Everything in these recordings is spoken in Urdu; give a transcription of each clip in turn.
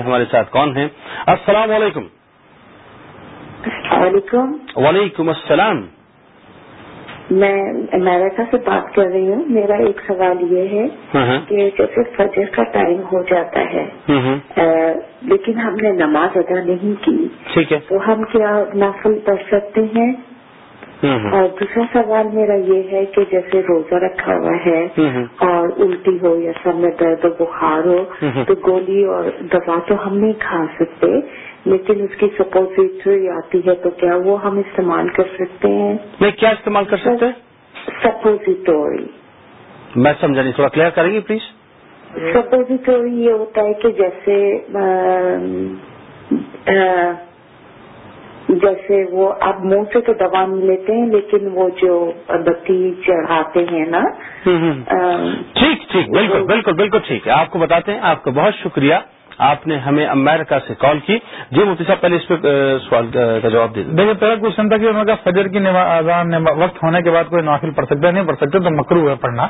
ہمارے ساتھ کون ہیں؟ السلام علیکم۔ وعلیکم۔ وعلیکم السلام۔ میں امریکہ سے بات کر رہی ہوں۔ میرا ایک سوال یہ ہے ہاں، ہاں۔ کہ جیسے فجر کا ٹائم ہو جاتا ہے ہوں۔ لیکن ہم نے نماز ادا نہیں کی۔ ٹھیک ہے۔ تو ہم کیا نفل پڑھ سکتے ہیں۔ اور دوسرا سوال میرا یہ ہے کہ جیسے روزہ رکھا ہوا ہے۔ اور الٹی ہو یا سر میں درد و بخار ہو۔ تو گولی اور دوا تو ہم نہیں کھا سکتے لیکن اس کی سپوزیٹری آتی ہے تو کیا وہ ہم استعمال کر سکتے ہیں؟ میں کیا استعمال کر سکتے؟ ہیں سپوزیٹوری میں سمجھا نہیں تھوڑا کلیئر کریں گی پلیز؟ سپوزیٹوری یہ ہوتا ہے کہ جیسے جیسے وہ آپ منہ سے تو دوا نہیں لیتے ہیں لیکن وہ جو بتی چڑھاتے ہیں نا ٹھیک ٹھیک بالکل بالکل بالکل ٹھیک ہے۔ آپ کو بتاتے ہیں آپ کا بہت شکریہ۔ آپ نے ہمیں امریکہ سے کال کی۔ جی مفتی صاحب پہلے اس پہ سوال کا جواب دے دیکھیے پہلا کوشچن تھا کہ کہا فجر کی اذان وقت ہونے کے بعد کوئی نافل پڑھ سکتا ہے؟ نہیں پڑھ سکتے تو مکرو ہے پڑھنا۔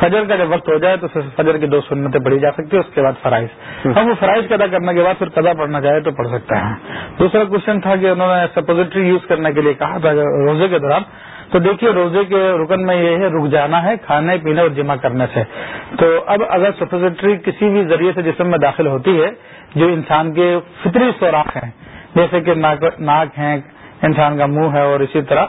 فجر کا جب وقت ہو جائے تو فجر کی دو سنتیں پڑھی جا سکتی ہے اس کے بعد فرائض۔ ہم وہ فرائض ادا کرنے کے بعد پھر قضا پڑھنا چاہے تو پڑھ سکتے ہیں۔ دوسرا کوشچن تھا کہ انہوں نے سپوزٹری یوز کرنے کے لیے کہا تھا روزے کے دوران تو دیکھیے روزے کے رکن میں یہ ہے، رک جانا ہے کھانے پینے اور جمع کرنے سے۔ تو اب اگر سپوزٹری کسی بھی ذریعے سے جسم میں داخل ہوتی ہے، جو انسان کے فطری سوراخ ہیں، جیسے کہ ناک ناک ہے انسان کا منہ ہے اور اسی طرح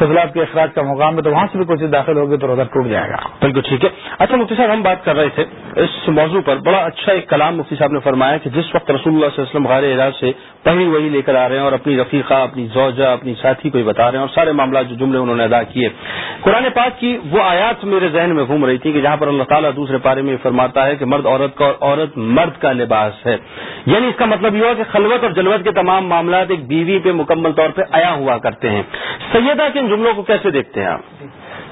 وہ فضلات کے اخراج کا مقام ہے تو وہاں سے بھی کوئی چیز داخل ہوگی تو روزہ ٹوٹ جائے گا۔ بالکل ٹھیک ہے۔ اچھا مفتی صاحب، ہم بات کر رہے تھے اس موضوع پر۔ بڑا اچھا ایک کلام مفتی صاحب نے فرمایا کہ جس وقت رسول اللہ صلی اللہ علیہ وسلم غیر علاج سے پہلی وہی لے کر آ رہے ہیں اور اپنی رفیقہ، اپنی زوجہ، اپنی ساتھی کو ہی بتا رہے ہیں اور سارے معاملات جو جملے انہوں نے ادا کیے۔ قرآن پاک کی وہ آیات میرے ذہن میں گھوم رہی تھی کہ جہاں پر اللہ تعالیٰ دوسرے پارے میں فرماتا ہے کہ مرد عورت کا اور عورت مرد کا لباس ہے۔ یعنی اس کا مطلب یہ ہوا کہ خلوت اور جلوت کے تمام معاملات ایک بیوی پہ مکمل طور پہ آیا ہوا کرتے ہیں۔ سیدہ کے ان جملوں کو کیسے دیکھتے ہیں آپ؟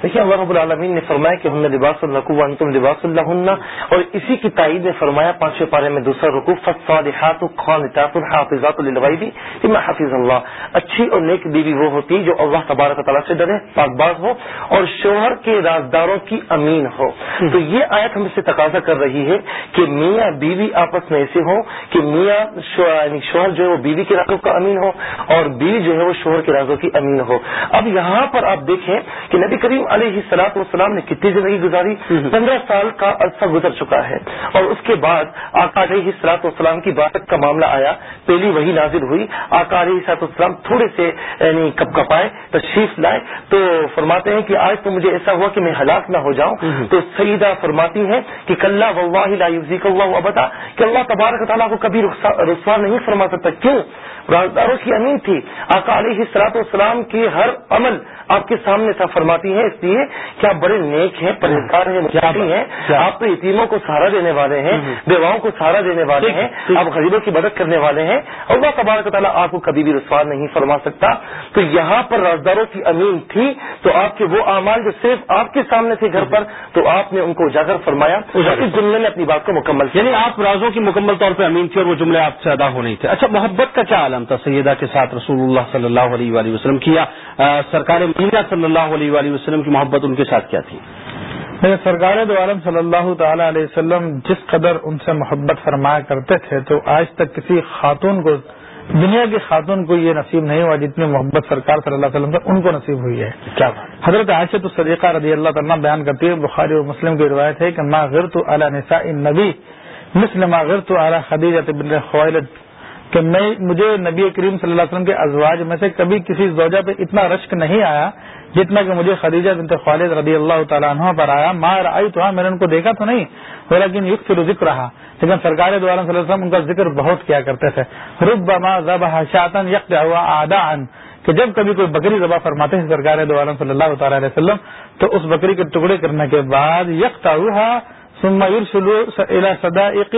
دیکھیے اللہ رب العالمین نے فرمایا کہ ہم نے لباس الرقو تم لباس اللہ اور اسی کی تائید نے فرمایا پانچویں پارے میں دوسرا رقو فصالحات خانطات الحافظات الغیبی میں حافظ اللہ۔ اچھی اور نیک بیوی وہ ہوتی جو اللہ تبارک تعالیٰ سے ڈرے پاک باز ہو اور شوہر کے رازداروں کی امین ہو۔ تو یہ آیت ہم سے تقاضا کر رہی ہے کہ میاں بیوی آپس میں ایسے ہوں کہ میاں یعنی شوہر جو ہے وہ بیوی کے رازوں کا امین ہو اور بیوی جو ہے وہ شوہر کے رازوں کی امین ہو۔ اب یہاں پر آپ دیکھیں کہ نبی کریم علیہ سلاط والسلام نے کتنی زندگی گزاری؟ پندرہ سال کا عرصہ گزر چکا ہے۔ اور اس کے بعد آقا علیہ سلاط والسلام کی بات کا معاملہ آیا۔ پہلی وہی نازل ہوئی۔ آقا علیہ سلاط والسلام تھوڑے سے یعنی کپ کپائے تشریف لائے۔ تو فرماتے ہیں کہ آج تو مجھے ایسا ہوا کہ میں ہلاک نہ ہو جاؤں۔ تو سیدہ فرماتی ہیں کہ کل لا اللہ ابدا کہ اللہ تبارک تعالیٰ کو کبھی رسوا نہیں فرما سکتا۔ کیوں؟ رازداروں کی امین تھی۔ آقا علیہ سلاط والسلام کی ہر عمل آپ کے سامنے تھا فرماتی ہیں اس لیے کہ آپ بڑے نیک ہیں پرہیزگار ہیں متقی ہیں۔ آپ تو یتیموں کو سہارا دینے والے ہیں بیواؤں کو سہارا دینے والے ہیں آپ غریبوں کی مدد کرنے والے ہیں۔ اللہ تبارک تعالیٰ آپ کو کبھی بھی رسوا نہیں فرما سکتا۔ تو یہاں پر رازداروں کی امین تھی تو آپ کے وہ اعمال جو صرف آپ کے سامنے تھے گھر پر تو آپ نے ان کو اجاگر فرمایا۔ اس جملے نے اپنی بات کو مکمل کیا یعنی آپ رازوں کی مکمل طور پہ امین تھی اور وہ جملے آپ سے ادا ہو نہیں تھے۔ اچھا محبت کا کیا عالم تھا سیدہ کے ساتھ رسول اللہ صلی اللہ علیہ وآلہ وسلم کی یا آ، سرکار مدینہ صلی اللہ علیہ وآلہ وسلم کی محبت ان کے ساتھ کیا تھی؟ سرکار دو عالم صلی اللہ تعالی علیہ وسلم جس قدر ان سے محبت فرمایا کرتے تھے تو آج تک کسی خاتون کو دنیا کی خاتون کو یہ نصیب نہیں ہوا جتنی محبت سرکار صلی اللہ علیہ وسلم سے ان کو نصیب ہوئی ہے۔ کیا حضرت عائشہ تو صدیقہ رضی اللہ تعالیٰ بیان کرتی ہے بخاری اور مسلم کی روایت ہے کہ ما غرت علی نساء النبی مثل ما غرت علی خدیجہ بن خوائلد کہ میں، مجھے نبی کریم صلی اللہ علیہ وسلم کے ازواج میں سے کبھی کسی زوجہ پہ اتنا رشک نہیں آیا جتنا کہ مجھے خدیجہ بنت خالد رضی اللہ تعالیٰ عنہ پر آیا۔ ماں آئی تو ہاں میں نے ان کو دیکھا تو نہیں لیکن یق پھر ذکر رہا لیکن سرکار دوارا صلی اللہ علیہ وسلم ان کا ذکر بہت کیا کرتے تھے۔ رب ما ذبح شاطن یک ہوا آدھا کہ جب کبھی کوئی بکری ذبح فرماتے ہیں سرکار دو عالم صلی اللہ تعالی علیہ وسلم، تو اس بکری کے ٹکڑے کرنے کے بعد یک ثم يرسل الى صدائق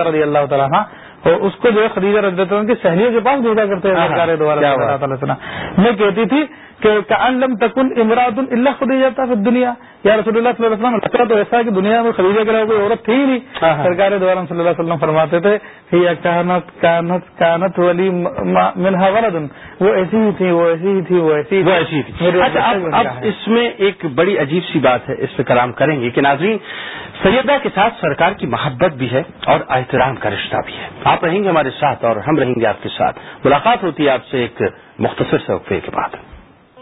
رضی اللہ تعالیٰ اور اس کو جو ہے خدیجہ رضی اللہ عنہ کی سہیلیوں کے پاس بھیجا کرتے ہیں میں کہتی تھی کہ لم تکن امراۃ اللہ خدیجہ تھا پھر دنیا یا رسول اللہ صلی اللہ علیہ وسلم لگتا تو ایسا ہے کہ دنیا میں خدیجہ کے علاوہ کوئی عورت تھی ہی نہیں۔ سرکار دوارم صلی اللہ علیہ وسلم فرماتے تھے ہی کانت کانت کانت ولی منہا ولد وہ ایسی ہی تھی وہ ایسی ہی تھی وہ ایسی وہ ایسی تھی. اچھا اب اس میں ایک بڑی عجیب سی بات ہے اس پہ کلام کریں گے کہ ناظرین سیدہ کے ساتھ سرکار کی محبت بھی ہے اور احترام کا رشتہ بھی ہے۔ آپ رہیں گے ہمارے ساتھ اور ہم رہیں گے آپ کے ساتھ۔ ملاقات ہوتی ہے آپ سے ایک مختصر سے وقفے کے بعد۔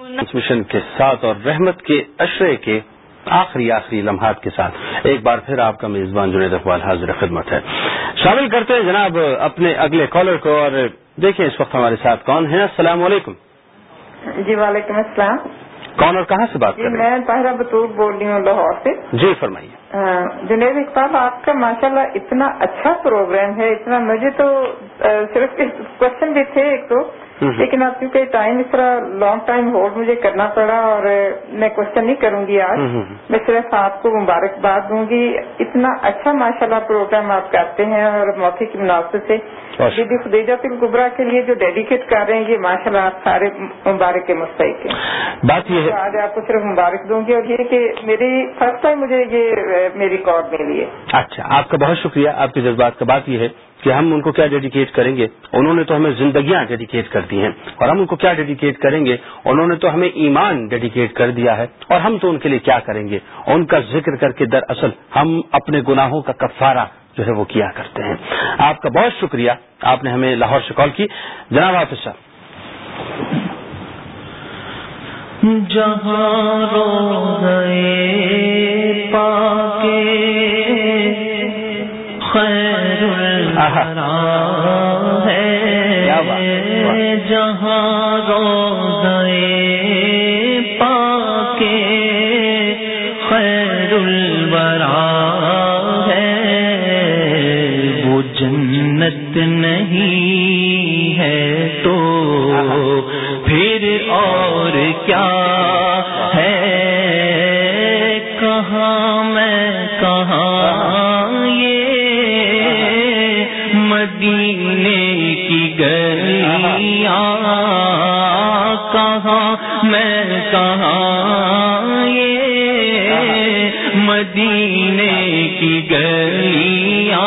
ٹرانسمیشن کے ساتھ اور رحمت کے اشرے کے آخری آخری لمحات کے ساتھ ایک بار پھر آپ کا میزبان جنید اقبال حاضر خدمت ہے۔ شامل کرتے ہیں جناب اپنے اگلے کالر کو اور دیکھیں اس وقت ہمارے ساتھ کون ہیں۔ السلام علیکم۔ جی وعلیکم السلام۔ کون اور کہاں سے بات جی کر رہے میں طاہرہ بطور بول رہی ہوں لاہور سے۔ جی فرمائیے۔ جنید اقبال آپ کا ماشاءاللہ اتنا اچھا پروگرام ہے اتنا مجھے تو صرف کوشچن بھی تھے ایک تو۔ لیکن آپ کیونکہ ٹائم اس طرح لانگ ٹائم ہولڈ مجھے کرنا پڑا اور میں کوشچن نہیں کروں گی آج میں صرف آپ کو مبارکباد دوں گی۔ اتنا اچھا ماشاءاللہ پروگرام آپ کرتے ہیں اور موقع کی مناسب سے۔ بی بی خدیجہ تل گبرا کے لیے جو ڈیڈیکیٹ کر رہے ہیں یہ ماشاءاللہ آپ سارے مبارک کے مستحق ہیں۔ بات یہ آج آپ کو صرف مبارک دوں گی اور یہ کہ میری فرسٹ ٹائم مجھے یہ میری ریکارڈ ملی ہے۔ اچھا آپ کا بہت شکریہ۔ آپ کے جذبات کا بات یہ ہے۔ کہ ہم ان کو کیا ڈیڈیکیٹ کریں گے؟ انہوں نے تو ہمیں زندگیاں ڈیڈیکیٹ کر دی ہیں۔ اور ہم ان کو کیا ڈیڈیکیٹ کریں گے؟ انہوں نے تو ہمیں ایمان ڈیڈیکیٹ کر دیا ہے۔ اور ہم تو ان کے لیے کیا کریں گے؟ ان کا ذکر کر کے دراصل ہم اپنے گناہوں کا کفارہ جو ہے وہ کیا کرتے ہیں۔ آپ کا بہت شکریہ۔ آپ نے ہمیں لاہور سے کال کی۔ جناب حافظ صاحب۔ جہاں روزے پاکے الورا ہے، ہے جہاں روزے پاکے خیر الورا ہے وہ جنت نہیں ہے تو پھر اور کیا کہاں یہ مدینے کی گلیاں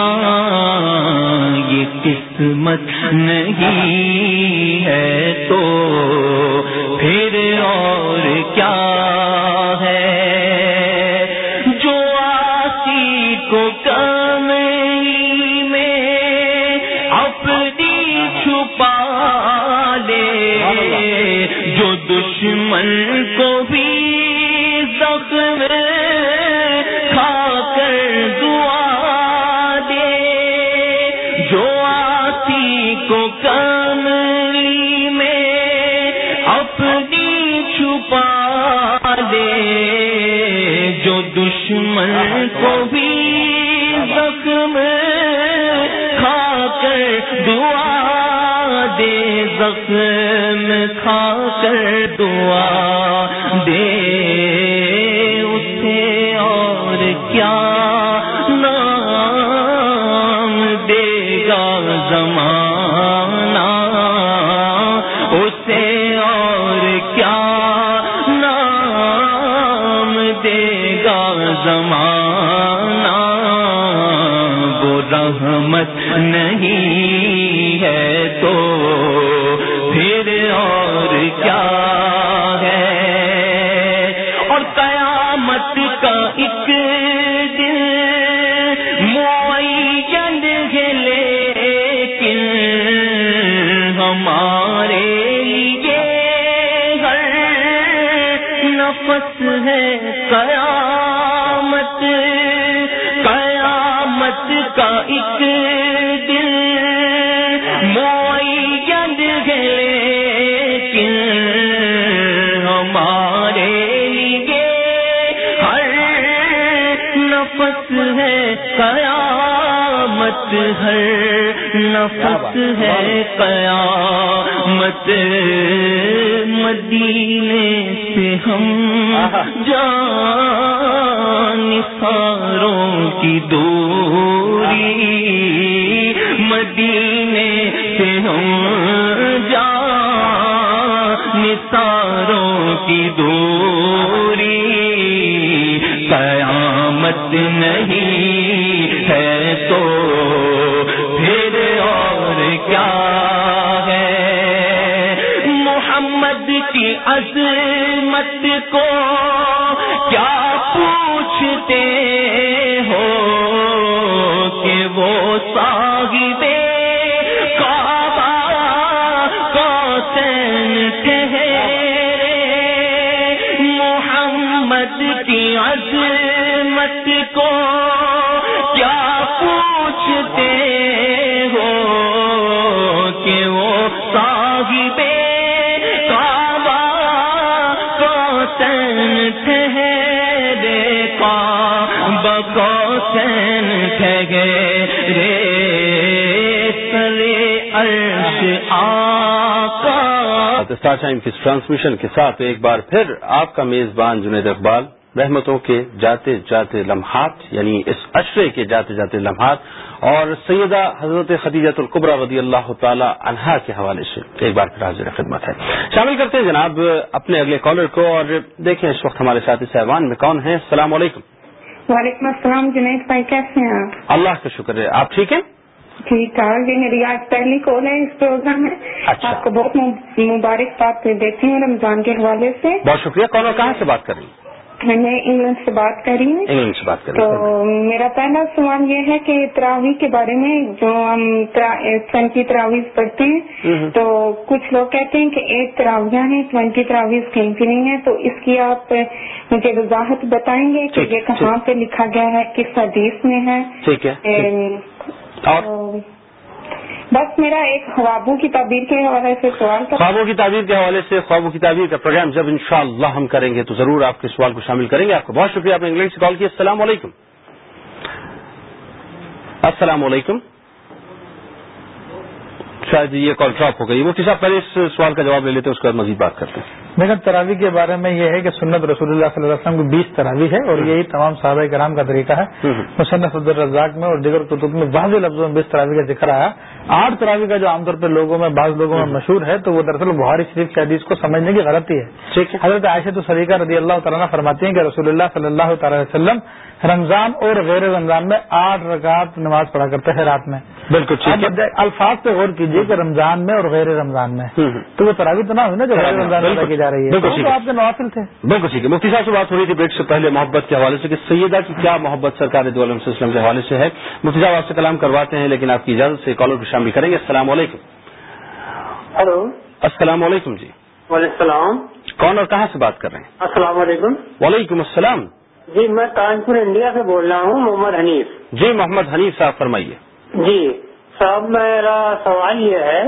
یہ قسمت نہیں ہے تو زخم کھا کر دعا دے اسے اور کیا نام دے گا زمانہ؟ اسے اور کیا نام دے گا زمانہ؟ رحمت نہیں ہے تو کا ہے ہمارے ہر نفس ہے، قیامت ہر نفس ہے، قیامت مدینے سے ہم جان ساروں کی دوری مدینے سے ہم جان نثاروں کی دوری قیامت نہیں ہے تو پھر اور کیا ہے؟ محمد کی عظمت کو کیا پوچھتے ہو؟ وہ محمد کی عظمت کو کعبہ کوسین ٹھہرے سرے عرش آقا۔ اسٹار ٹائم کی ٹرانسمیشن کے ساتھ ایک بار پھر آپ کا میزبان جنید اقبال، رحمتوں کے جاتے جاتے لمحات یعنی اس اشرے کے جاتے جاتے لمحات، اور سیدہ حضرت خدیجت القبرہ رضی اللہ تعالی عنہا کے حوالے سے ایک بار پھر حاضر خدمت ہے۔ شامل کرتے ہیں جناب اپنے اگلے کالر کو اور دیکھیں اس وقت ہمارے ساتھ اس ایوان میں کون ہیں۔ السلام علیکم۔ وعلیکم السلام جنید بھائی کیسے ہیں آپ؟ اللہ کا شکر ہے۔ آپ ٹھیک ہیں؟ ٹھیک ٹھاک جی میری آج پہلی کال ہے اس پروگرام میں۔ اچھا۔ آپ کو بہت مبارکباد دیتی ہوں رمضان کے حوالے سے۔ بہت شکریہ۔ کون اور کہاں سے بات کر رہی ہیں؟ میں انگلینڈ سے بات کر رہی ہوں۔ انگلینڈ سے بات کر تو رہی ہیں میرا پہلا سوال یہ ہے کہ تراویح کے بارے میں جو ہم ٹوینٹی تراویز پڑھتے ہیں تو کچھ لوگ کہتے ہیں کہ ایک تراویہ ہے ٹوینٹی تراویز کہیں بھی نہیں ہے تو اس کی آپ مجھے وضاحت بتائیں گے کہ یہ کہاں پہ لکھا گیا ہے کس حدیث میں ہے۔ ٹھیک ہے۔ اور تو بس میرا ایک خوابوں کی تعبیر کے حوالے سے سوال تھا۔ خوابوں کی تعبیر کے حوالے سے خوابوں کی تعبیر کا پروگرام جب انشاءاللہ ہم کریں گے تو ضرور آپ کے سوال کو شامل کریں گے۔ آپ کا بہت شکریہ، آپ نے انگلینڈ سے کال کیا السلام علیکم۔ السلام علیکم۔ شاید یہ کال ڈراپ ہو گئی۔ مفتی صاحب، پہلے اس سوال کا جواب لے لیتے ہیں، اس کے بعد مزید بات کرتے ہیں۔ لیکن تراوی کے بارے میں یہ ہے کہ سنت رسول اللہ صلی اللہ علیہ وسلم کی بیس تراوی ہے اور یہی تمام صحابہ کرام کا طریقہ ہے۔ مصنف الرزاق میں اور دیگر کتب میں بعض لفظوں میں بیس تراوی کا ذکر آیا۔ آٹھ تراوی کا جو عام طور پہ لوگوں میں بعض لوگوں میں مشہور ہے تو وہ دراصل بہاری شریف کی حدیث کو سمجھنے کی غلطی ہے۔ حضرت عائشہ تو سلیقہ رضی اللہ تعالیٰ فرماتی ہیں کہ رسول اللہ صلی اللہ تعالی وسلم رمضان اور غیر رمضان میں آٹھ رکعت نماز پڑھا کرتے ہیں رات میں۔ بالکل ہے۔ الفاظ پہ غور کیجیے کہ رمضان میں اور غیر رمضان میں۔ تو وہ تراوی تو نہ ہوئی نا جو غیر رمضان میں کی جا رہی ہے۔ ہے۔ آپ کے نوافل تھے۔ بالکل ٹھیک ہے۔ مفتی صاحب سے بات ہو رہی تھی بریک سے پہلے محبت کے حوالے سے کہ سیدہ کی کیا محبت سرکار دو علیہ وسلم کے حوالے سے ہے۔ مفتی صاحب آپ سے کلام کرواتے ہیں لیکن آپ کی اجازت سے کالر کو شامل کریں گے۔ السلام علیکم۔ ہلو۔ السلام علیکم جی۔ وعلیکم السلام۔ کون اور کہاں سے بات کر رہے ہیں؟ السلام علیکم۔ وعلیکم السلام۔ جی میں کانپور انڈیا سے بول رہا ہوں محمد حنیف جی محمد حنیف صاحب فرمائیے جی صاحب میرا سوال یہ ہے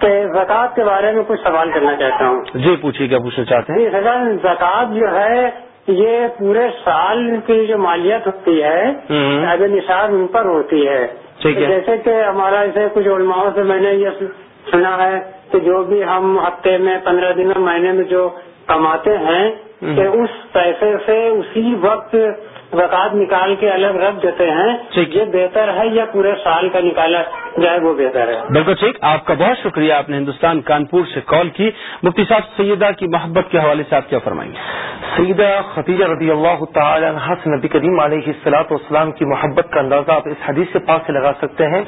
کہ زکوٰۃ کے بارے میں کچھ سوال کرنا چاہتا ہوں جی پوچھیے کیا پوچھنا چاہتے ہیں جی سر زکوٰۃ جو ہے یہ پورے سال کی جو مالیت ہوتی ہے۔ اگر نصاب ان پر ہوتی ہے۔ جیسے کہ ہمارا اسے کچھ علماؤں سے میں نے یہ سنا ہے کہ جو بھی ہم ہفتے میں پندرہ دن میں مہینے میں جو کماتے ہیں۔ کہ اس پیسے سے اسی وقت زکوٰۃ نکال کے الگ رکھ دیتے ہیں۔ یہ بہتر ہے یا پورے سال کا نکالا جائے وہ بہتر ہے بالکل ٹھیک آپ کا بہت شکریہ آپ نے ہندوستان کانپور سے کال کی۔ مفتی صاحب سیدہ کی محبت کے حوالے سے آپ کیا فرمائیں گے؟ سیدہ خدیجہ رضی اللہ تعالی عنہ سے نبی کریم علیہ السلاط والسلام کی محبت کا اندازہ آپ اس حدیث سے پاس سے لگا سکتے ہیں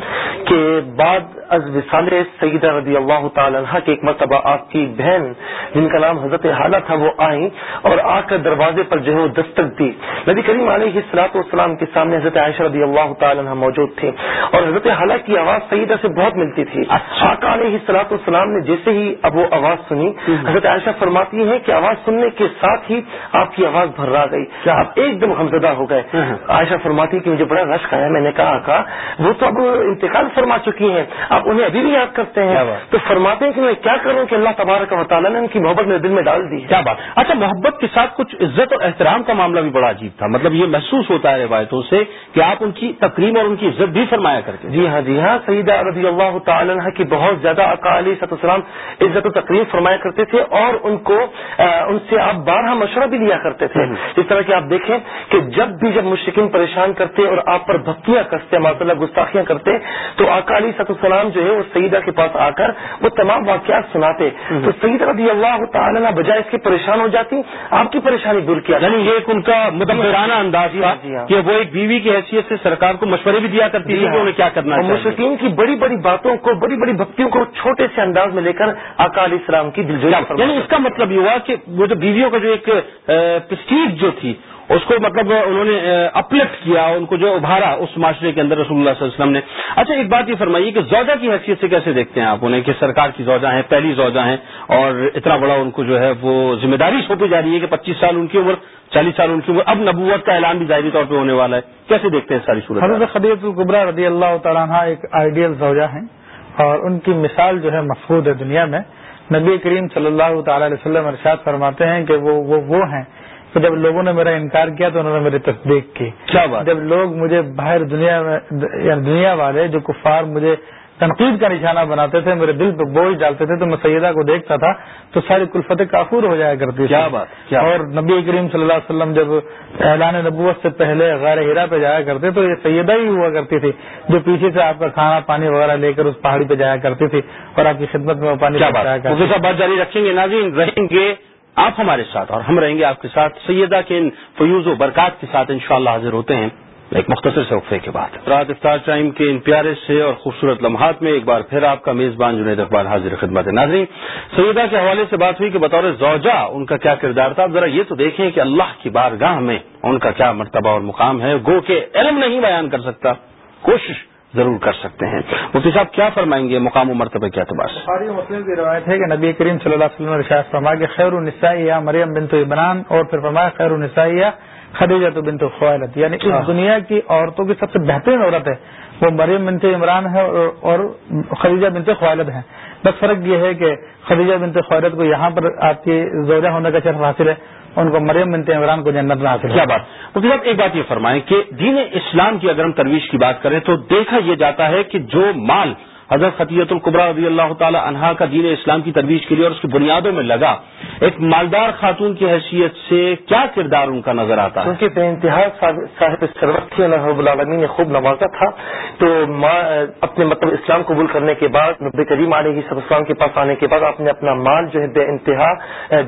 کہ بعد از وصال سیدہ رضی اللہ تعالی عنہ کے ایک مرتبہ آپ کی بہن جن کا نام حضرت حالہ تھا وہ آئیں اور آ کر دروازے پر جو ہے وہ دستک دی۔ نبی کریم علیہ السلاط والسلام کے سامنے حضرت عائشہ رضی اللہ تعالی عنہ موجود تھے اور حضرت حالہ کی آواز سیدہ سے بہت ملتی تھی۔ آقا علیہ السلاط والسلام نے جیسے ہی اب وہ آواز سنی حضرت عائشہ فرماتی ہیں کہ آواز سننے کے ساتھ ہی آپ کی آواز بھرا گئی۔ آپ ایک دم غمزدہ ہو گئے۔ عائشہ فرماتی کہ مجھے بڑا رشک آیا میں نے کہا آقا وہ تو اب انتقال فرما چکی ہیں آپ انہیں ابھی بھی یاد کرتے ہیں؟ تو فرماتے ہیں کہ میں کیا کروں کہ اللہ تبارک و تعالیٰ نے ان کی محبت میرے دل میں ڈال دی کیا بات۔ اچھا محبت کے ساتھ کچھ عزت اور احترام کا معاملہ بھی بڑا عجیب تھا۔ مطلب یہ محسوس ہوتا ہے روایتوں سے کہ آپ ان کی تقریم اور ان کی عزت بھی فرمایا کرتے جی ہاں جی ہاں۔ سیدہ رضی اللہ تعالی عنہ کی بہت زیادہ اکالی سط السلام عزت و تقریب فرمایا کرتے تھے اور ان کو ان سے آپ بارہ مشورہ بھی لیا کرتے تھے۔ اس طرح کہ آپ دیکھیں کہ جب بھی جب مشرقین پریشان کرتے اور آپ پر بھکیاں کستے ماشاء اللہ گستاخیاں کرتے تو اکالی سط السلام جو ہے وہ سیدہ کے پاس آ کر وہ تمام واقعات سناتے۔ تو سعید رضی اللہ تعالیٰ بجائے اس کے پریشان ہو جاتی آپ کی پریشانی دور کیا یعنی یہ ایک ان کا مدبرانہ انداز جی تھا ہاں، جی ہاں۔ کہ وہ ایک بیوی کی حیثیت سے سرکار کو مشورے بھی دیا کرتی تھی کہ انہیں کیا کرنا اور چاہیے۔ کی بڑی بڑی باتوں کو، بڑی بڑی بھکتیوں کو چھوٹے سے انداز میں لے کر اکال اسلام کی دلجوئی یعنی اس کا مطلب یہ ہوا کہ وہ جو بیویوں کا جو ایک پرسٹیج جو تھی اس کو مطلب انہوں نے اپلفٹ کیا ان کو جو ابھارا اس معاشرے کے اندر رسول اللہ صلی اللہ علیہ وسلم نے۔ اچھا ایک بات یہ فرمائیے کہ زوجہ کی حیثیت سے کیسے دیکھتے ہیں آپ انہیں کہ سرکار کی زوجہ ہیں پہلی زوجہ ہیں اور اتنا بڑا ان کو جو ہے وہ ذمہ داری سونپی جا رہی ہے کہ پچیس سال ان کی عمر چالیس سال ان کی عمر۔ اب نبوت کا اعلان بھی ظاہری طور پہ ہونے والا ہے۔ کیسے دیکھتے ہیں ساری صورت حضرت خدیت القبرا رضی اللہ تعالیٰ عنہ ایک آئیڈیل زوجہ ہیں اور ان کی مثال جو ہے مفقود ہے دنیا میں۔ نبی کریم صلی اللہ تعالی علیہ وسلم ارشاد فرماتے ہیں کہ وہ وہ, وہ ہیں۔ کہ جب لوگوں نے میرا انکار کیا تو انہوں نے میری تصدیق کی۔ کیا بات؟ جب لوگ مجھے باہر دنیا میں یعنی دنیا والے جو کفار مجھے تنقید کا نشانہ بناتے تھے میرے دل پہ بوجھ ڈالتے تھے تو میں سیدہ کو دیکھتا تھا تو ساری کلفت کافور ہو جایا کرتی تھی۔ کیا بات؟ کیا اور نبی کریم صلی اللہ علیہ وسلم جب اعلان نبوت سے پہلے غیر ہیرا پہ جایا کرتے تو یہ سیدہ ہی ہوا کرتی تھی جو پیچھے سے آپ کا کھانا پانی وغیرہ لے کر اس پہاڑی پہ جایا کرتی تھی اور آپ کی خدمت میں وہ پانی کرتی صاحب بات جاری رکھیں گے ناظرین رہیں گے۔ آپ ہمارے ساتھ اور ہم رہیں گے آپ کے ساتھ۔ سیدہ کے ان فیوز و برکات کے ساتھ انشاءاللہ حاضر ہوتے ہیں۔ ایک مختصر سے وقفے کے بعد۔ رات افطار ٹائم کے ان پیارے سے اور خوبصورت لمحات میں ایک بار پھر آپ کا میزبان جنید اقبال حاضر خدمت ناظرین۔ سیدہ کے حوالے سے بات ہوئی کہ بطور زوجہ ان کا کیا کردار تھا۔ اب ذرا یہ تو دیکھیں کہ اللہ کی بارگاہ میں ان کا کیا مرتبہ اور مقام ہے۔ گو کہ علم نہیں بیان کر سکتا۔ کوشش ضرور کر سکتے ہیں۔ مفتی صاحب کیا فرمائیں گے؟ مقام و مرتبہ کے اعتبار سے۔ بخاری مسلم کی روایت ہے کہ نبی کریم صلی اللہ علیہ وسلم فرمایا کہ خیر النساء یا مریم بنت عمران اور پھر فرمایا خیر النساء یا خدیجہ تو بنت خوالت یعنی اس دنیا کی عورتوں کی سب سے بہترین عورت ہے۔ وہ مریم بنت عمران ہے اور- خدیجہ بنت خوالد ہے بس فرق یہ ہے کہ خدیجہ بنت خوالد کو یہاں پر آپ کی زوجہ ہونے کا شرف حاصل ہے۔ ان کو مریم بنت عمران کو جنت میں حاصل کیا بات؟ مفتی صاحب ایک بات یہ فرمائیں کہ دین اسلام کی اگر ہم ترویج کی بات کریں تو دیکھا یہ جاتا ہے کہ جو مال حضرت خطیت القبرا رضی اللہ تعالی عنہا کا دین اسلام کی ترویج کے لیے اور اس کی بنیادوں میں لگا ایک مالدار خاتون کی حیثیت سے کیا کردار ان کا نظر آتا ہے؟ کیونکہ بے انتہا صاحب- سرورت تھی اللہ رب العالمین نے خوب نوازا تھا تو ماں اپنے مطلب اسلام قبول کرنے کے بعد نبی کریم علیہ صلی اسلام کے پاس آنے کے بعد آپ نے اپنا مال جو ہے بے انتہا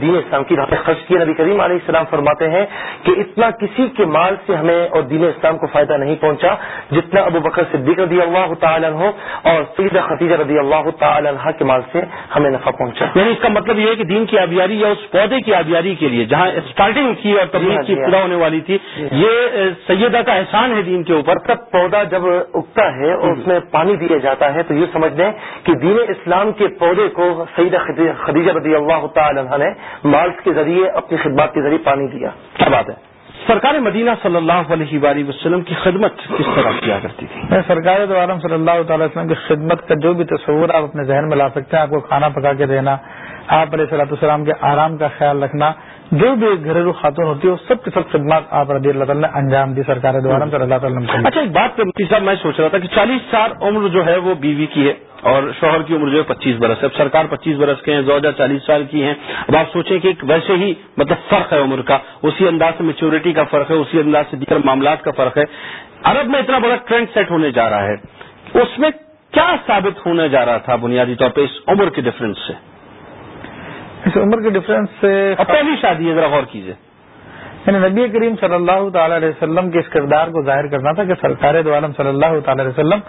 دین اسلام کی راہ خرچ کیا۔ نبی کریم علیہ السلام فرماتے ہیں کہ اتنا کسی کے مال سے ہمیں اور دین اسلام کو فائدہ نہیں پہنچا جتنا ابو بکر صدیق رضی اللہ تعالیٰ عنہ اور سیدہ خدیجہ رضی اللہ تعالیٰ عنہ کے مال سے ہمیں نفع پہنچا۔ یعنی اس کا مطلب یہ ہے کہ دین کی آبیاری یا اس پودے کی آبیاری کے لیے جہاں اسٹارٹنگ کی اور جی تبلیغ ہاں، کی جی ہاں۔ ہونے والی تھی یہ اے، سیدہ کا احسان ہے دین کے اوپر۔ تب پودا جب اگتا ہے اور اس میں پانی دیا جاتا ہے تو یہ سمجھ لیں کہ دین اسلام کے پودے کو سیدہ خدی- خدیجہ رضی اللہ تعالی عنہ نے مالس کے ذریعے اپنی خدمات کے ذریعے پانی دیا۔ کیا بات ہے؟ سرکار مدینہ صلی اللہ علیہ وآلہ وسلم کی خدمت کس طرح کیا کرتی تھی؟ میں سرکار دو عالم صلی اللہ تعالی وسلم کی خدمت کا جو بھی تصور آپ اپنے ذہن میں لا سکتے ہیں آپ کو کھانا پکا کے دینا آپ علیہ صلاح السلام کے آرام کا خیال رکھنا، جو بھی گھریلو خاتون ہوتی ہے، وہ سب کی سب خدمات آپ رضی اللہ تعالیٰ نے انجام دی سرکار دو عالم صلی اللہ تعالی وسلم کو۔ اچھا ایک بات مفتی صاحب میں سوچ رہا تھا کہ چالیس سال عمر جو ہے وہ بیوی کی ہے اور شوہر کی عمر جو ہے پچیس برس ہے۔ اب سرکار پچیس برس کے ہیں، زوجہ چالیس سال کی ہیں۔ اب آپ سوچیں کہ ایک ویسے ہی مطلب فرق ہے عمر کا، اسی انداز سے میچورٹی کا فرق ہے، اسی انداز سے دیگر معاملات کا فرق ہے۔ عرب میں اتنا بڑا ٹرینڈ سیٹ ہونے جا رہا ہے۔ اس میں کیا ثابت ہونے جا رہا تھا بنیادی طور پہ اس عمر کے ڈفرینس سے؟ اس عمر کے ڈفرینس سے پہلی شادی ہے ذرا غور کیجیے یعنی نبی کریم صلی اللہ تعالی علیہ وسلم کے اس کردار کو ظاہر کرنا تھا کہ سرکار دو عالم صلی اللہ تعالی علیہ وسلم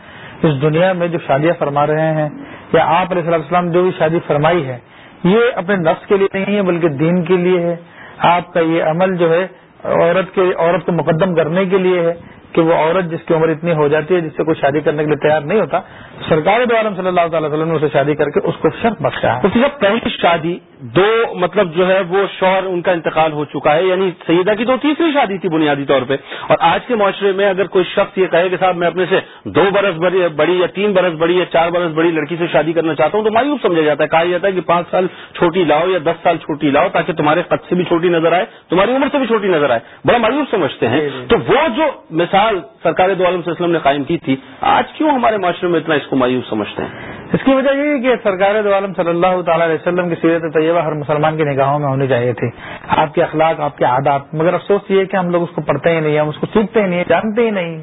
اس دنیا میں جو شادیاں فرما رہے ہیں یا آپ علیہ السلام جو بھی شادی فرمائی ہے یہ اپنے نفس کے لیے نہیں ہے بلکہ دین کے لیے ہے۔ آپ کا یہ عمل جو ہے عورت کے عورت کو مقدم کرنے کے لیے ہے کہ وہ عورت جس کی عمر اتنی ہو جاتی ہے جس سے کوئی شادی کرنے کے لیے تیار نہیں ہوتا سرکار دو عالم صلی اللہ تعالی وسلم نے شادی کر کے اس کو شرط بخشا۔ ہے صاحب پہلی شادی دو مطلب جو ہے وہ شوہر ان کا انتقال ہو چکا ہے یعنی سیدہ کی تو تیسری شادی تھی بنیادی طور پہ۔ اور آج کے معاشرے میں اگر کوئی شخص یہ کہے کہ صاحب میں اپنے سے دو برس بڑی بڑی یا تین برس بڑی یا چار برس بڑی لڑکی سے شادی کرنا چاہتا ہوں تو مایوس سمجھا جاتا ہے۔ کہا جاتا ہے کہ پانچ سال چھوٹی لاؤ یا دس سال چھوٹی لاؤ تاکہ تمہارے قد سے بھی چھوٹی نظر آئے تمہاری عمر سے بھی چھوٹی نظر آئے۔ بڑا مایوس سمجھتے ہیں۔ تو وہ جو مثال سرکار دو عالم صلی اللہ علیہ وسلم نے قائم کی تھی آج کیوں ہمارے معاشرے میں اتنا اس کو مایوس سمجھتے ہیں۔ اس کی وجہ یہ ہے کہ سرکار دو عالم صلی اللہ تعالی علیہ وسلم کی سیرت طیبہ ہر مسلمان کی نگاہوں میں ہونی چاہیے تھی۔ آپ کے اخلاق، آپ کے عادات، مگر افسوس یہ ہے کہ ہم لوگ اس کو پڑھتے ہی نہیں ہم اس کو سیکھتے ہی نہیں جانتے ہی نہیں۔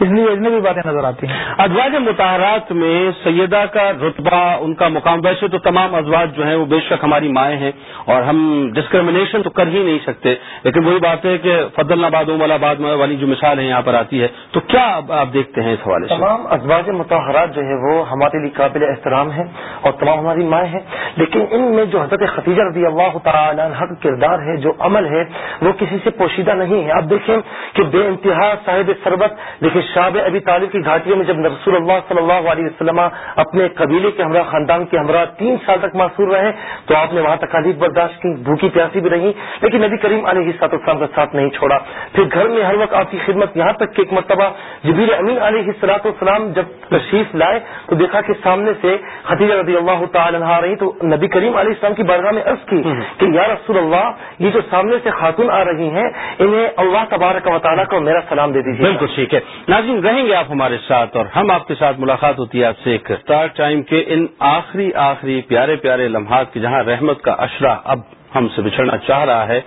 اس لیے اجنبی باتیں نظر آتی ہیں۔ ازواج متحرات میں سیدہ کا رتبہ ان کا مقام ویسے تو تمام ازواج جو ہیں وہ بے شک ہماری مائیں ہیں اور ہم ڈسکریمنیشن تو کر ہی نہیں سکتے۔ لیکن وہی بات ہے کہ فضل آباد اومل آباد والی جو مثال ہے یہاں پر آتی ہے۔ تو کیا آپ دیکھتے ہیں اس حوالے سے؟ تمام ازواج متحرات جو ہے وہ ہمارے لیے قابل احترام ہے اور تمام ہماری مائیں ہیں۔ لیکن ان میں جو حضرت خدیجہ رضی اللہ تعالیٰ کا کردار ہے جو عمل ہے وہ کسی سے پوشیدہ نہیں ہے۔ آپ دیکھیں کہ بے انتہا صاحب سربت دیکھیں شاب ابی طالب کی گھاٹیوں میں جب رسول اللہ صلی اللہ علیہ وسلم اپنے قبیلے کے ہمراہ خاندان کے ہمراہ تین سال تک معصور رہے تو آپ نے وہاں تکالیف برداشت کی بھوکی پیاسی بھی رہی لیکن نبی کریم علیہ السلام کا ساتھ نہیں چھوڑا۔ پھر گھر میں ہر وقت آپ کی خدمت یہاں تک کہ ایک مرتبہ جبیر امین علیہ السلاط السلام جب تشریف لائے تو دیکھا کہ سامنے سے حتیجہ رضی اللہ تعالی عنہ رہی تو نبی کریم علیہ السلام کی بارگاہ میں عرض کی کہ یا رسول اللہ یہ جو سامنے سے خاتون آ رہی ہیں انہیں اللہ تبارک و تعالیٰ کو میرا سلام دے دیجیے بالکل ٹھیک ہے۔ ناظرین رہیں گے آپ ہمارے ساتھ اور ہم آپ کے ساتھ ملاقات ہوتی ہے آپ سے ایک اسٹار ٹائم کے ان آخری آخری پیارے پیارے لمحات کی جہاں رحمت کا اشرا اب ہم سے بچھڑنا چاہ رہا ہے۔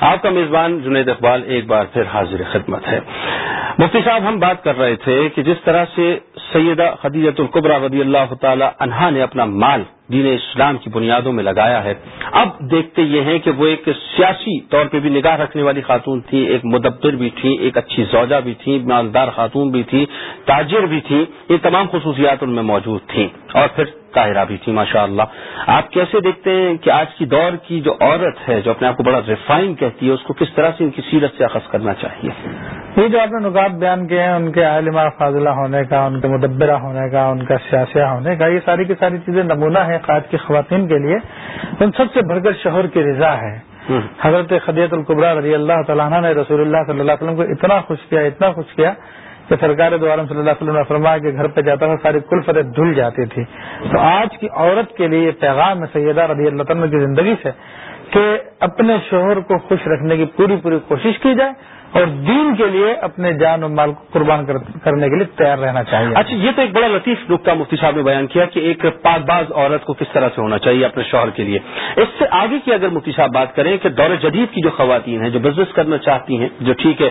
آپ کا میزبان جنید اقبال ایک بار پھر حاضر خدمت ہے۔ مفتی صاحب، ہم بات کر رہے تھے کہ جس طرح سے سیدہ خدیجت القبرا رضی اللہ تعالی عنہا نے اپنا مال دین اسلام کی بنیادوں میں لگایا ہے۔ اب دیکھتے یہ ہیں کہ وہ ایک سیاسی طور پہ بھی نگاہ رکھنے والی خاتون تھی، ایک مدبر بھی تھی، ایک اچھی زوجہ بھی تھی، مالدار خاتون بھی تھی، تاجر بھی تھی، یہ تمام خصوصیات ان میں موجود تھیں۔ اور پھر طاہرہ بھی تھی ماشاء اللہ آپ کیسے دیکھتے ہیں کہ آج کی دور کی جو عورت ہے جو اپنے آپ کو بڑا ریفائن کہتی ہے اس کو کس طرح سے ان کی سیرت سے اخذ کرنا چاہیے؟ یہ جو آپ نے نکات بیان کیے ہیں ان کے عالمہ فاضلہ ہونے کا ان کے مدبرہ ہونے کا ان کا سیاسیہ ہونے کا یہ ساری کی ساری چیزیں نمونہ ہیں قائد کی خواتین کے لیے۔ ان سب سے بڑھ کر شوہر کی رضا ہے۔ حضرت خدیت القبرا رضی اللہ تعالیٰ نے رسول اللہ صلی اللہ علیہ وسلم کو اتنا خوش کیا اتنا خوش کیا کہ سرکار دوارم صلی اللہ علیہ وسلم نے فرمایا کہ گھر پہ جاتا تھا، ساری کلفتیں دھل جاتی تھی۔ تو آج کی عورت کے لیے یہ پیغام ہے سیدہ رضی اللہ تعالیٰ کی زندگی سے کہ اپنے شوہر کو خوش رکھنے کی پوری پوری کوشش کی جائے اور دین کے لیے اپنے جان و مال کو قربان کرنے کے لیے تیار رہنا چاہیے۔ اچھا یہ تو ایک بڑا لطیف نقطہ مفتی صاحب نے بیان کیا کہ ایک پاک باز عورت کو کس طرح سے ہونا چاہیے اپنے شوہر کے لیے۔ اس سے آگے کی اگر مفتی صاحب بات کریں کہ دور جدید کی جو خواتین ہیں جو بزنس کرنا چاہتی ہیں جو ٹھیک ہے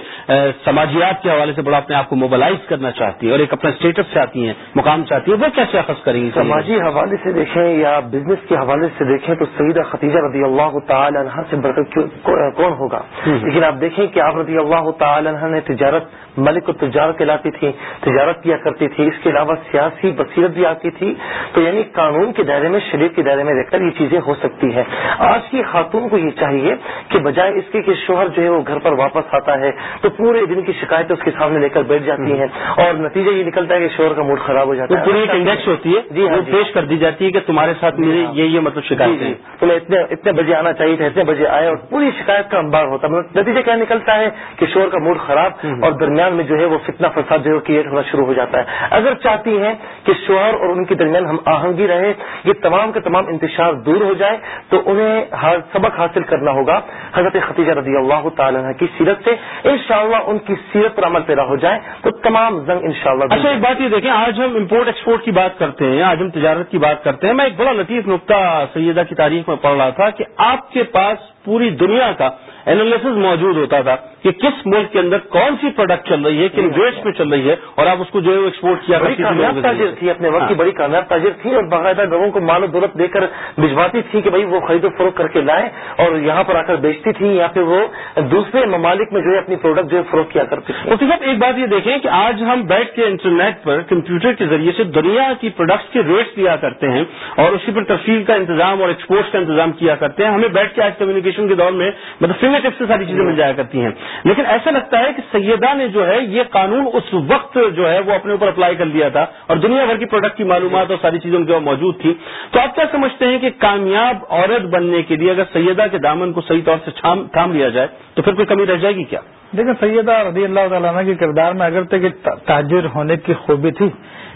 سماجیات کے حوالے سے بڑا اپنے آپ کو موبلائز کرنا چاہتی ہے اور ایک اپنا اسٹیٹس چاہتی ہیں مقام چاہتی ہے وہ کیسے اخذ کریں گی سماجی حوالے سے دیکھیں یا بزنس کے حوالے سے دیکھیں تو سیدہ ختیجہ رضی اللہ تعالی عنہ سے بڑھ کر کون ہوگا؟ لیکن آپ دیکھیں کہ آپ رضی اللہ تعالی عنہ نے تجارت ملک تجارت کہلاتی تھی تجارت کیا کرتی تھی اس کے علاوہ سیاسی بصیرت بھی آتی تھی۔ تو یعنی قانون کے دائرے میں شریف کے دائرے میں رہ کر یہ چیزیں ہو سکتی ہیں۔ آج کی خاتون کو یہ چاہیے کہ بجائے اس کے کہ شوہر جو ہے وہ گھر پر واپس آتا ہے تو پورے دن کی شکایتیں اس کے سامنے لے کر بیٹھ جاتی ہیں اور نتیجہ یہ نکلتا ہے کہ شوہر کا موڈ خراب ہو جاتا ہے۔ پوری ایک انڈیکس ہوتی ہے جی ہاں پیش کر دی جاتی ہے کہ تمہارے ساتھ میری یہ یہ مطلب شکایت ہے۔ تمہیں اتنے اتنے بجے آنا چاہیے تھا اتنے بجے آئے اور پوری شکایت کا انبار ہوتا ہے۔ نتیجہ کیا نکلتا ہے؟ کہ کا موڈ خراب اور درمیان میں جو ہے وہ فتنہ فساد جو کریٹ ہونا شروع ہو جاتا ہے۔ اگر چاہتی ہیں کہ شوہر اور ان کے درمیان ہم آہنگی رہے یہ تمام کے تمام انتشار دور ہو جائے تو انہیں سبق حاصل کرنا ہوگا۔ حضرت ختیجہ رضی اللہ تعالیٰ کی سیرت سے انشاءاللہ ان کی سیرت پر عمل پیدا ہو جائے تو تمام زنگ انشاءاللہ اچھا ایک بات یہ دیکھیں آج ہم امپورٹ ایکسپورٹ کی بات کرتے ہیں آج ہم تجارت کی بات کرتے ہیں۔ میں ایک بڑا لطیف نقطہ سیدہ کی تاریخ میں پڑھ رہا تھا کہ آپ کے پاس پوری دنیا کا اینالیسز موجود ہوتا تھا۔ کہ کس ملک کے اندر کون سی پروڈکٹ چل رہی ہے کن ریٹس پہ چل رہی ہے اور آپ اس کو جو ہے ایکسپورٹ کیا بڑی کامیاب تاجر تھی اپنے وقت کی بڑی کامیاب تاجر تھی اور باقاعدہ لوگوں کو مال و دولت دے کر بھجواتی تھی کہ بھائی وہ خرید و فروخت کر کے لائیں اور یہاں پر آ کر بیچتی تھی یا پھر وہ دوسرے ممالک میں جو ہے اپنی پروڈکٹ جو ہے فروخت کیا کرتی تھی مفتی صاحب ایک بات یہ دیکھیں کہ آج ہم بیٹھ کے انٹرنیٹ پر کمپیوٹر کے ذریعے سے دنیا کی پروڈکٹس کے ریٹس لیا کرتے ہیں اور اسی پر تفصیل کا انتظام اور ایکسپورٹس کا انتظام کیا کرتے ہیں۔ ہمیں بیٹھ کے آج کمیونیکیشن کے دور میں مطلب فنگر ٹپ سے ساری چیزیں مل جایا کرتی ہیں۔ لیکن ایسا لگتا ہے کہ سیدہ نے جو ہے یہ قانون اس وقت جو ہے وہ اپنے اوپر اپلائی کر لیا تھا اور دنیا بھر کی پروڈکٹ کی معلومات اور ساری چیزوں جو موجود تھی۔ تو آپ کیا سمجھتے ہیں کہ کامیاب عورت بننے کے لیے اگر سیدہ کے دامن کو صحیح طور سے تھام لیا جائے تو پھر کوئی کمی رہ جائے گی کیا؟ دیکھیں سیدہ رضی اللہ تعالیٰ کے کردار میں اگر تک تاجر ہونے کی خوبی تھی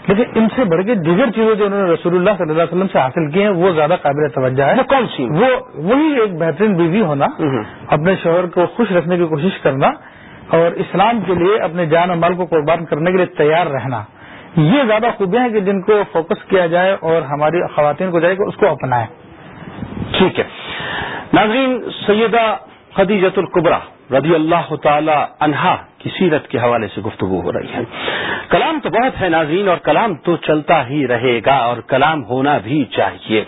لیکن ان سے بڑھ کے دیگر چیزیں جو انہوں نے رسول اللہ صلی اللہ علیہ وسلم سے حاصل کی ہیں وہ زیادہ قابل توجہ ہے۔ کون سی؟ وہ وہی ایک بہترین بیوی ہونا اپنے شوہر کو خوش رکھنے کی کوشش کرنا اور اسلام کے لیے اپنے جان و مال کو قربان کرنے کے لیے تیار رہنا۔ یہ زیادہ خوبیاں ہیں کہ جن کو فوکس کیا جائے اور ہماری خواتین کو جائے کہ اس کو اپنائیں۔ ٹھیک ہے۔ ناظرین سیدہ خدیجت القبرا رضی اللہ تعالی عنہا کی سیرت کے حوالے سے گفتگو ہو رہی ہے۔ کلام تو بہت ہے ناظرین، اور کلام تو چلتا ہی رہے گا، اور کلام ہونا بھی چاہیے۔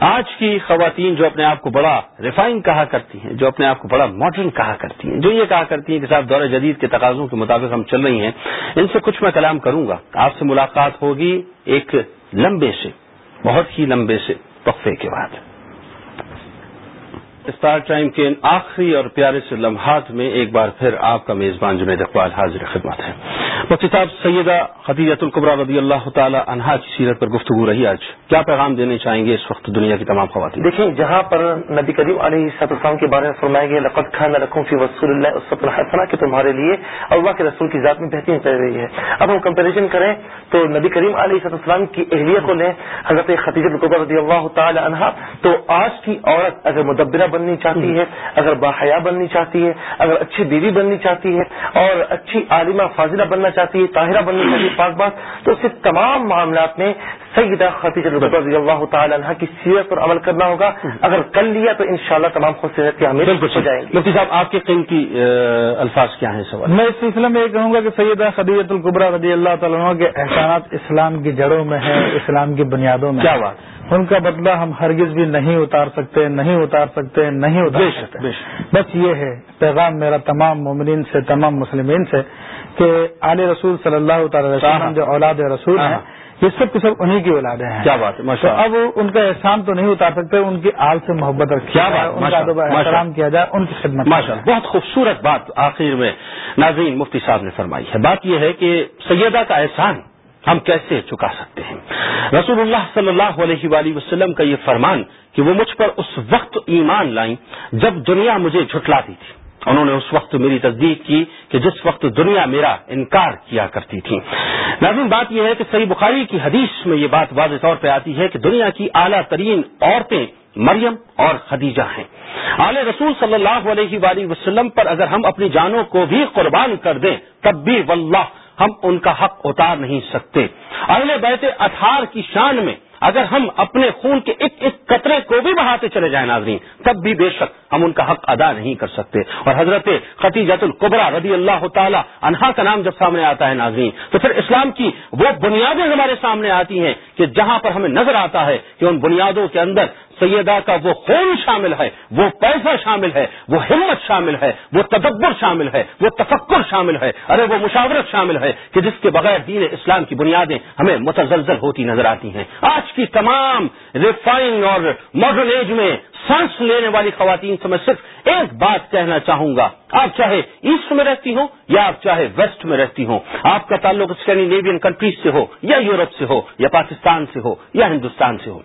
آج کی خواتین جو اپنے آپ کو بڑا ریفائن کہا کرتی ہیں، جو اپنے آپ کو بڑا ماڈرن کہا کرتی ہیں، جو یہ کہا کرتی ہیں کہ صاحب دور جدید کے تقاضوں کے مطابق ہم چل رہی ہیں، ان سے کچھ میں کلام کروں گا۔ آپ سے ملاقات ہوگی ایک لمبے سے، بہت ہی لمبے سے وقفے کے بعد۔ اسٹار ٹائم کے ان آخری اور پیارے سے لمحات میں ایک بار پھر آپ کا میزبان جنید اقبال حاضر خدمت ہے۔ وہ کتاب سیدہ خطیت القبرا رضی اللہ تعالی عنہا کی سیرت پر گفتگو رہی آج۔ کیا پیغام دینے چاہیں گے اس وقت دنیا کی تمام خواتین؟ دیکھیں، جہاں پر نبی کریم علیہ السلام کے بارے میں فرمایا گیا لقد خان رقم فی وصول اللہ اسفت الحسنہ کہ تمہارے لیے اللہ کے رسول کی ذات میں بہترین چل رہی ہے۔ اب ہم کمپیریزن کریں تو نبی کریم علیہ السلام کی اہلیہ کو لیں۔ حضرت خطیجت القبر رضی اللہ تعالی عنہا، تو آج کی عورت اگر مدبرہ بننی چاہتی ہے، اگر باحیا بننی چاہتی ہے، اگر اچھی بیوی بننی چاہتی ہے، اور اچھی عالمہ فاضلہ بننا چاہتی ہے، طاہرہ بننی چاہتی ہے، پاک بات، تو اس سے تمام معاملات میں سیدہ خطیج رضی اللہ تعالی عنہ کی سیرت پر عمل کرنا ہوگا۔ اگر کر لیا تو انشاءاللہ تمام خصوصیت کی حامل ہو جائیں گے۔ مفتی صاحب آپ کے قیمتی الفاظ کیا ہیں سوال میں اس سلسلے میں یہ کہوں گا کہ سیدہ خدیجت القبرا رضی اللہ تعالیٰ عنہ کے احسانات اسلام کی جڑوں میں ہیں اسلام کی بنیادوں میں کیا۔ بات؟ ان کا بدلہ ہم ہرگز بھی نہیں اتار سکتے نہیں اتار سکتے نہیں اتار بے شک، سکتے۔ بس یہ ہے پیغام میرا تمام مومنین سے تمام مسلمین سے کہ آل رسول صلی اللہ تعالی علیہ وسلم جو اولاد رسول ہیں۔ یہ سب کے سب انہی کی اولادیں ہیں۔ کیا بات ہے اب ان کا احسان تو نہیں اتار سکتے ان کی آل سے محبت کیا بات، احترام کیا جائے ان کی خدمت بہت خوبصورت بات آخر میں ناظرین مفتی صاحب نے فرمائی ہے۔ بات یہ ہے کہ سیدہ کا احسان ہم کیسے چکا سکتے ہیں؟ رسول اللہ صلی اللہ علیہ وآلہ وسلم کا یہ فرمان کہ وہ مجھ پر اس وقت ایمان لائیں جب دنیا مجھے جھٹلاتی تھی۔ انہوں نے اس وقت میری تصدیق کی کہ جس وقت دنیا میرا انکار کیا کرتی تھی ناظرین بات یہ ہے کہ صحیح بخاری کی حدیث میں یہ بات واضح طور پہ آتی ہے کہ دنیا کی اعلیٰ ترین عورتیں مریم اور خدیجہ ہیں۔ اعلی رسول صلی اللہ علیہ وآلہ وسلم پر اگر ہم اپنی جانوں کو بھی قربان کر دیں، تب بھی واللہ ہم ان کا حق اتار نہیں سکتے۔ اہل بیت اطہار کی شان میں اگر ہم اپنے خون کے ایک ایک قطرے کو بھی بہاتے چلے جائیں ناظرین، تب بھی بے شک ہم ان کا حق ادا نہیں کر سکتے۔ اور حضرت خطیجت القبرا رضی اللہ تعالی عنہا کا نام جب سامنے آتا ہے ناظرین، تو پھر اسلام کی وہ بنیادیں ہمارے سامنے آتی ہیں کہ جہاں پر ہمیں نظر آتا ہے کہ ان بنیادوں کے اندر سیدہ کا وہ خون شامل ہے، وہ پیسہ شامل ہے، وہ ہمت شامل ہے، وہ تدبر شامل ہے، وہ تفکر شامل ہے، ارے وہ مشاورت شامل ہے کہ جس کے بغیر دین اسلام کی بنیادیں ہمیں متزلزل ہوتی نظر آتی ہیں۔ آج کی تمام ریفائن اور ماڈرن ایج میں سانس لینے والی خواتین سے میں صرف ایک بات کہنا چاہوں گا۔ آپ چاہے ایسٹ میں رہتی ہوں یا آپ چاہے ویسٹ میں رہتی ہوں، آپ کا تعلق اسکینڈینیوین کنٹریز سے ہو یا یورپ سے ہو یا پاکستان سے ہو یا ہندوستان سے ہو۔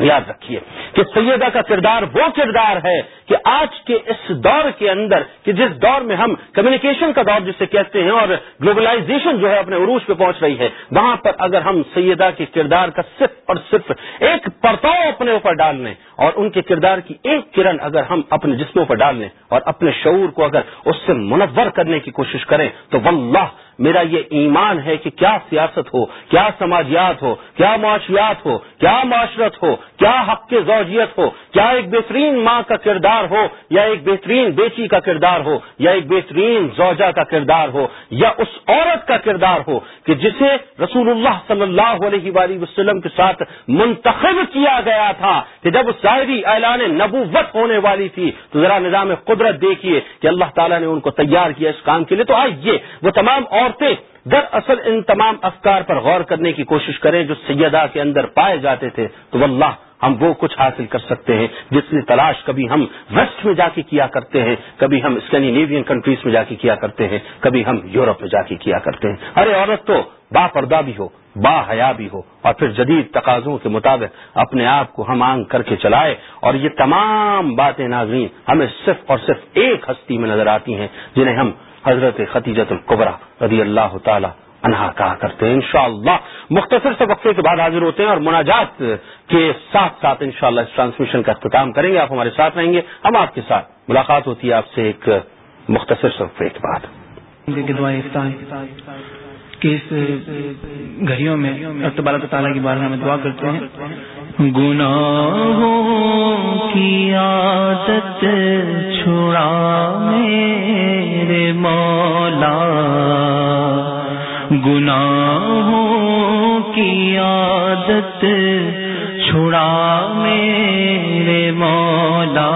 یاد رکھیے کہ سیدہ کا کردار وہ کردار ہے کہ آج کے اس دور کے اندر کہ جس دور میں ہم کمیونیکیشن کا دور جسے کہتے ہیں اور گلوبلائزیشن جو ہے اپنے عروج پہ پہنچ رہی ہے، وہاں پر اگر ہم سیدہ کے کردار کا صرف اور صرف ایک پرتاؤ اپنے اوپر ڈال لیں اور ان کے کردار کی ایک کرن اگر ہم اپنے جسموں پر ڈال لیں اور اپنے شعور کو اگر اس سے منور کرنے کی کوشش کریں تو واللہ میرا یہ ایمان ہے کہ کیا سیاست ہو، کیا سماجیات ہو، کیا معاشیات ہو، کیا معاشرت ہو، کیا حق کے زوجیت ہو، کیا ایک بہترین ماں کا کردار ہو یا ایک بہترین بیٹی کا کردار ہو یا ایک بہترین زوجہ کا کردار ہو یا اس عورت کا کردار ہو کہ جسے رسول اللہ صلی اللہ علیہ وآلہ وسلم کے ساتھ منتخب کیا گیا تھا کہ جب اس ظاہری اعلان نبوت ہونے والی تھی۔ تو ذرا نظام قدرت دیکھیے کہ اللہ تعالیٰ نے ان کو تیار کیا اس کام کے لیے۔ تو آئیے، وہ تمام عورتیں دراصل ان تمام افکار پر غور کرنے کی کوشش کریں جو سیدہ کے اندر پائے جاتے تھے۔ تو واللہ ہم وہ کچھ حاصل کر سکتے ہیں جس کی تلاش کبھی ہم ویسٹ میں جا کے کیا کرتے ہیں، کبھی ہم اسکینڈینیوین کنٹریز میں جا کے کیا کرتے ہیں، کبھی ہم یورپ میں جا کے کیا کرتے ہیں۔ ارے عورت تو با پردہ بھی ہو، با حیا بھی ہو اور پھر جدید تقاضوں کے مطابق اپنے آپ کو ہم آنگ کر کے چلائے اور یہ تمام باتیں ناظرین ہمیں صرف اور صرف ایک ہستی میں نظر آتی ہیں، جنہیں ہم حضرت خطیجت القبرا رضی اللہ تعالی انہا کہا کرتے ہیں انشاءاللہ۔ مختصر سے وقفے کے بعد حاضر ہوتے ہیں اور مناجات کے ساتھ ساتھ انشاءاللہ اس ٹرانسمیشن کا اختتام کریں گے آپ ہمارے ساتھ رہیں گے۔ ہم آپ کے ساتھ۔ ملاقات ہوتی ہے آپ سے ایک مختصر سے وقفے کے بعد۔ اس گھڑیوں میں اقتبال تعالیٰ کی بارگاہ میں دعا کرتے ہیں۔ گناہوں کی عادت چھڑا میرے مولا۔ گناہوں کی عادت چھڑا میرے مولا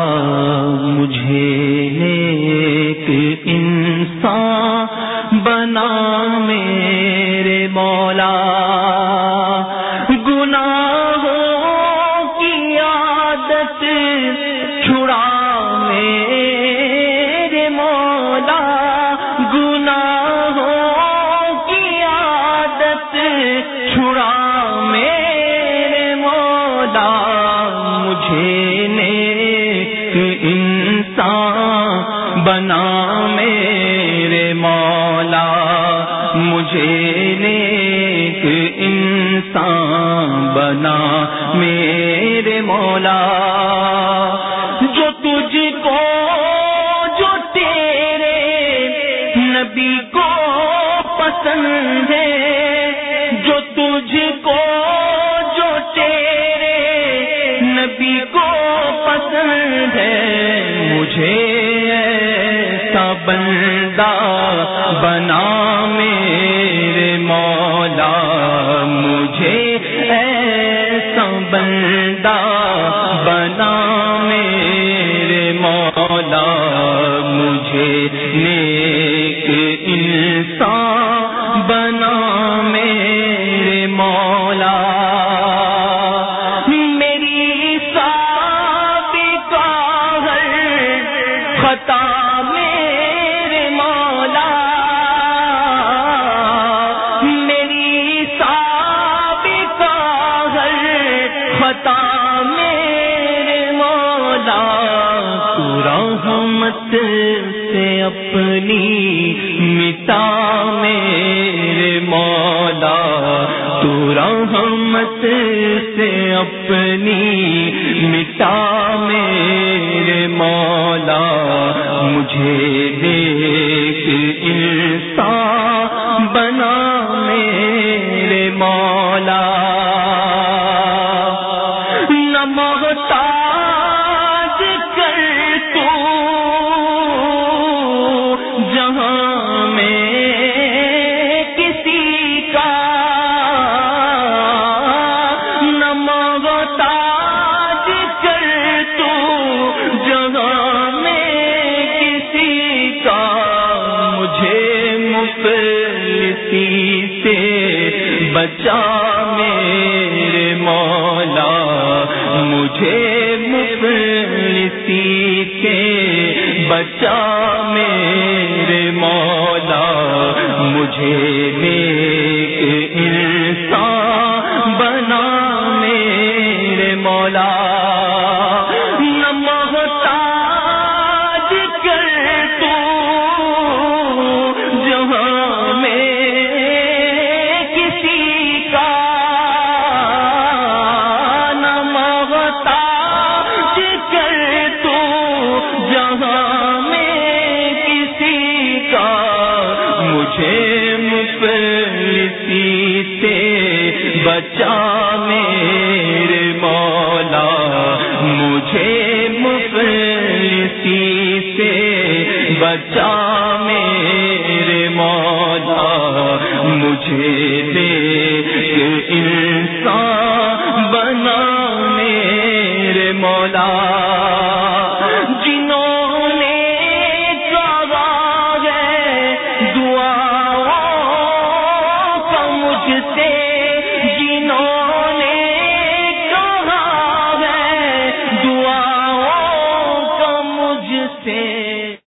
تجھ کو جو تیرے نبی کو پسند ہے، مجھے ایسا بندہ بنا میرے مولا، مجھے ایسا بندہ بنا میرے مولا، مجھے نیک انسان رحمت سے اپنی مٹا میرے مولا مجھے دیکھ انسان مولا مجھے نیک بنا میرے مولا نمتا